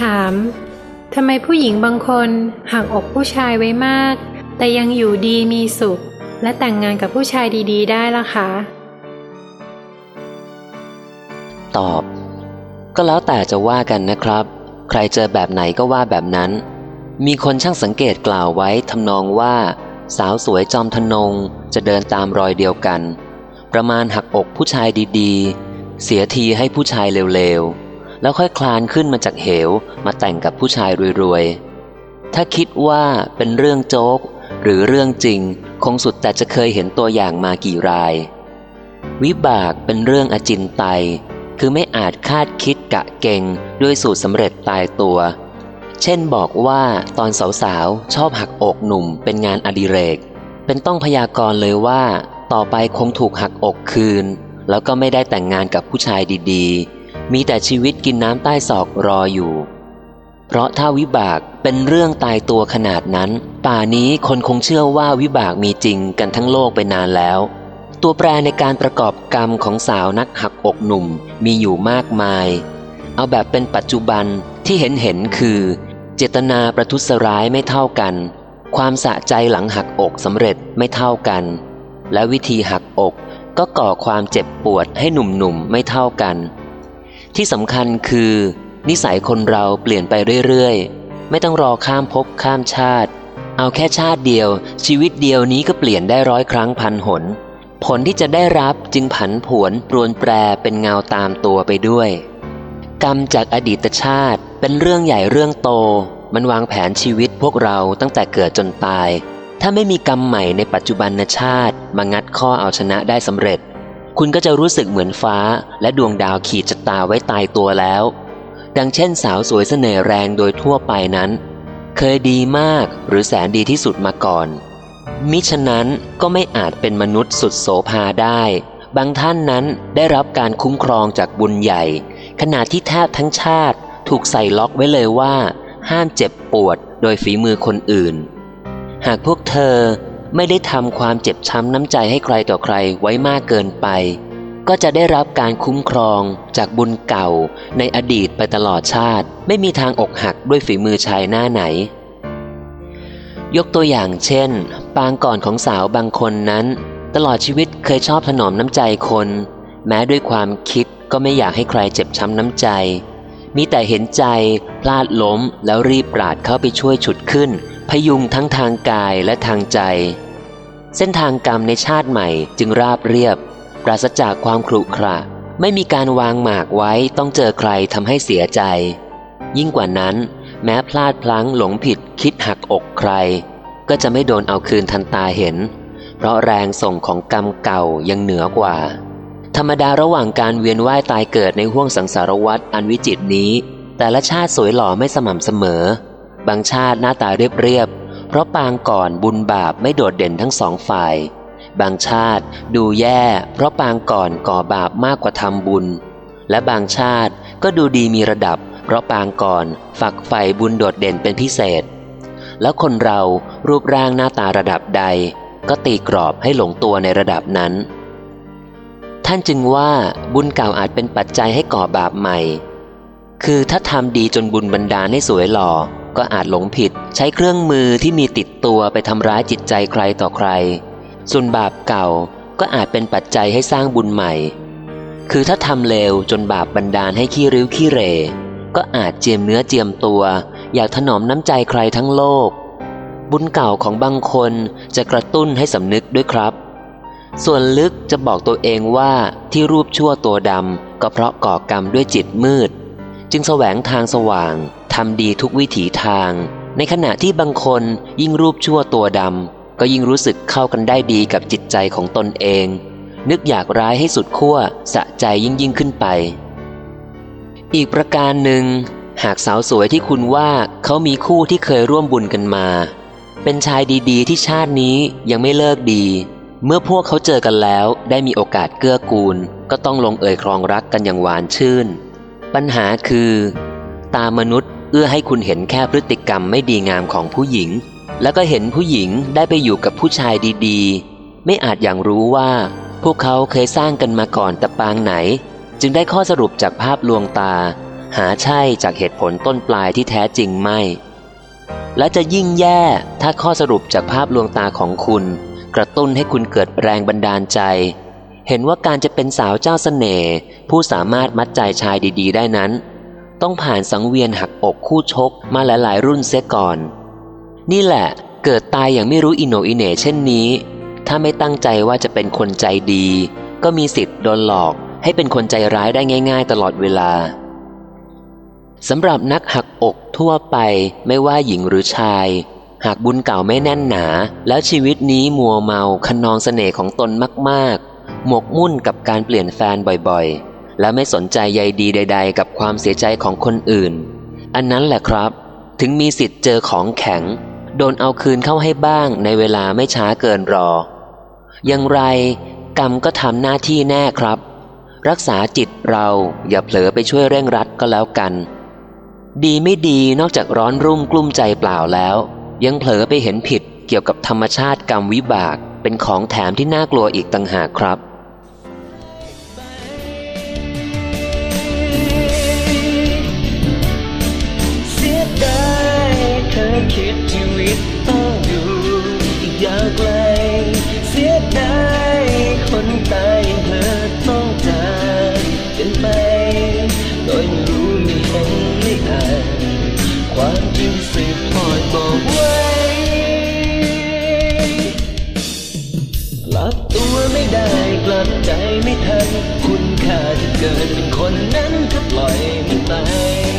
ถามทำไมผู้หญิงบางคนหักอกผู้ชายไว้มาก แต่ยังอยู่ดีมีสุข และแต่งงานกับผู้ชายดีๆ ได้ล่ะคะ ตอบ ก็แล้วแต่จะว่ากันนะครับ ใครเจอแบบไหนก็ว่าแบบนั้น มีคนช่างสังเกตกล่าวไว้ทำนองว่า สาวสวยจอมทนงจะเดินตามรอยเดียวกัน ประมาณหักอกผู้ชายดีๆ เสียทีให้ผู้ชายเร็วๆ แล้วค่อยคลานขึ้นมาจากเหวมาแต่งกับผู้ชายรวยๆ ถ้าคิดว่าเป็นเรื่องโจ๊ก หรือเรื่องจริง คงสุดแต่จะเคยเห็นตัวอย่างมากี่ราย วิบากเป็นเรื่องอจินไตย คือไม่อาจคาดคิดกะเก่งด้วยสูตรสำเร็จตายตัว เช่นบอกว่าตอนสาวๆ ชอบหักอกหนุ่มเป็นงานอดิเรก เป็นต้องพยากรณ์เลยว่า ต่อไปคงถูกหักอกคืน แล้วก็ไม่ได้แต่งงานกับผู้ชายดีๆ มีแต่ชีวิตกินน้ำใต้ศอกรออยู่ เพราะถ้าวิบากเป็นเรื่องตายตัวขนาดนั้น ป่านี้คนคงเชื่อว่าวิบากมีจริงกันทั้งโลกไปนานแล้ว ตัวแปรในการประกอบกรรมของสาวนักหักอกหนุ่มมีอยู่มากมาย เอาแบบเป็นปัจจุบันที่เห็นเห็นคือ เจตนาประทุษร้ายไม่เท่ากัน ความสะใจหลังหักอกสำเร็จไม่เท่ากัน และวิธีหักอกก็ก่อความเจ็บปวดให้หนุ่มๆไม่เท่ากัน ที่สำคัญคือ นิสัยคนเราเปลี่ยนไปเรื่อยๆ ไม่ต้องรอข้ามภพข้ามชาติ เอาแค่ชาติเดียว ชีวิตเดียวนี้ก็เปลี่ยนได้ร้อยครั้งพันหน ผลที่จะได้รับจึงผันผวนปรวนแปรเป็นเงาตามตัวไปด้วย กรรมจากอดีตชาติเป็นเรื่องใหญ่เรื่องโต มันวางแผนชีวิตพวกเราตั้งแต่เกิดจนตาย ถ้าไม่มีกรรมใหม่ในปัจจุบันชาติมางัดข้อเอาชนะได้สำเร็จ คุณก็จะรู้สึกเหมือนฟ้า และดวงดาวขีดชะตาไว้ตายตัวแล้ว ดังเช่นสาวสวยเสน่ห์แรงโดยทั่วไปนั้น เคยดีมากหรือแสนดีที่สุดมาก่อน มิฉะนั้นก็ไม่อาจเป็นมนุษย์สุดโสภาได้ บางท่านนั้นได้รับการคุ้มครองจากบุญใหญ่ ขณะที่แทบทั้งชาติถูกใส่ล็อกไว้เลยว่า ห้ามเจ็บปวดโดยฝีมือคนอื่น หากพวกเธอ ไม่ได้ทำความเจ็บช้ำน้ำใจให้ใครต่อใครไว้มากเกินไป ก็จะได้รับการคุ้มครองจากบุญเก่าในอดีตไปตลอดชาติ ไม่มีทางอกหักด้วยฝีมือชายหน้าไหน ยกตัวอย่างเช่น ปางก่อนของสาวบางคนนั้น ตลอดชีวิตเคยชอบถนอมน้ำใจคน แม้ด้วยความคิดก็ไม่อยากให้ใครเจ็บช้ำน้ำใจ มีแต่เห็นใจ พลาดล้มแล้วรีบปราดเข้าไปช่วยฉุดขึ้น ยุงทั้งทางกายและทางใจ เส้นทางกรรมในชาติใหม่จึงราบเรียบ ปราศจากความขรุขระ ไม่มีการวางหมากไว้ต้องเจอใครทำให้เสียใจ ยิ่งกว่านั้นแม้พลาดพลั้งหลงผิดคิดหักอกใคร ก็จะไม่โดนเอาคืนทันตาเห็น เพราะแรงส่งของกรรมเก่ายังเหนือกว่า ธรรมดาระหว่างการเวียนว่ายตายเกิดในห้วงสังสารวัฏอันวิจิตรนี้ แต่ละชาติสวยหล่อไม่สม่ำเสมอ บางชาติหน้าตาเรียบเรียบๆ เพราะปางก่อนบุญบาปไม่โดดเด่นทั้งสองฝ่าย บางชาติดูแย่ เพราะปางก่อนก่อบาปมากกว่าทำบุญ และบางชาติก็ดูดีมีระดับ เพราะปางก่อนฝักใฝ่บุญโดดเด่นเป็นพิเศษ แล้วคนเรารูปร่างหน้าตาระดับใด ก็ตีกรอบให้หลงตัวในระดับนั้น ท่านจึงว่าบุญเก่าอาจเป็นปัจจัยให้ก่อบาปใหม่ คือถ้าทำดีจนบุญบันดาให้สวยหล่อ ก็อาจหลงผิด ใช้เครื่องมือที่มีติดตัวไปทำร้ายจิตใจใครต่อใคร ส่วนบาปเก่าก็อาจเป็นปัจจัยให้สร้างบุญใหม่ คือถ้าทำเลวจนบาปบันดาลให้ขี้ริ้วขี้เร ก็อาจเจียมเนื้อเจียมตัว อยากถนอมน้ำใจใครทั้งโลก บุญเก่าของบางคนจะกระตุ้นให้สำนึกด้วยครับ ส่วนลึกจะบอกตัวเองว่าที่รูปชั่วตัวดำก็เพราะก่อกรรมด้วยจิตมืด จึงแสวงทางสว่าง ทำดีทุกวิถีทาง ในขณะที่บางคนยิ่งรูปชั่วตัวดำก็ยิ่งรู้สึกเข้ากันได้ดีกับจิตใจของตนเอง นึกอยากร้ายให้สุดขั้วสะใจยิ่งยิ่งขึ้นไป อีกประการหนึ่ง หากสาวสวยที่คุณว่าเขามีคู่ที่เคยร่วมบุญกันมา เป็นชายดีๆ ที่ชาตินี้ยังไม่เลิกดี เมื่อพวกเขาเจอกันแล้วได้มีโอกาสเกื้อกูล ก็ต้องลงเอ่ยครองรักกันอย่างหวานชื่น ปัญหาคือ ตามนุษย์ อื้อให้คุณเห็นแค่พฤติกรรมไม่ดีงามของผู้หญิง แล้วก็เห็นผู้หญิงได้ไปอยู่กับผู้ชายดีๆ ไม่อาจอย่างรู้ว่า พวกเขาเคยสร้างกันมาก่อนแต่ปางไหน จึงได้ข้อสรุปจากภาพลวงตา หาใช่จากเหตุผลต้นปลายที่แท้จริงไม่ และจะยิ่งแย่ถ้าข้อสรุปจากภาพลวงตาของคุณ กระตุ้นให้คุณเกิดแรงบันดาลใจ เห็นว่าการจะเป็นสาวเจ้าเสน่ห์ผู้สามารถมัดใจชายดี ๆ ได้นั้น ต้องผ่านสังเวียนหักอกคู่ชกมาหลายๆรุ่นเสียก่อน นี่แหละเกิดตายอย่างไม่รู้อิโนอิเน่เช่นนี้ ถ้าไม่ตั้งใจว่าจะเป็นคนใจดี ก็มีสิทธิ์โดนหลอกให้เป็นคนใจร้ายได้ง่าย ๆ ตลอดเวลาสำหรับนักหักอกทั่วไปไม่ว่าหญิงหรือชาย หากบุญเก่าไม่แน่นหนา แล้วชีวิตนี้มัวเมาคันองเสน่ห์ของตนมาก ๆ หมกมุ่นกับการเปลี่ยนแฟนบ่อยๆ และไม่สนใจใยดีใด ๆ กับความเสียใจของคนอื่น อันนั้นแหละครับ ถึงมีสิทธิ์เจอของแข็ง โดนเอาคืนเข้าให้บ้างในเวลาไม่ช้าเกินรอ อย่างไร กรรมก็ทำหน้าที่แน่ครับ รักษาจิตเราอย่าเผลอไปช่วยเร่งรัดก็แล้วกัน ดีไม่ดีนอกจากร้อนรุ่มกลุ้มใจเปล่าแล้ว ยังเผลอไปเห็นผิดเกี่ยวกับธรรมชาติกรรมวิบากเป็นของแถมที่น่ากลัวอีกต่างหากครับ ใจไม่ทัน คุณค่าที่เกิดเป็นคนนั้นก็ปล่อยมันไป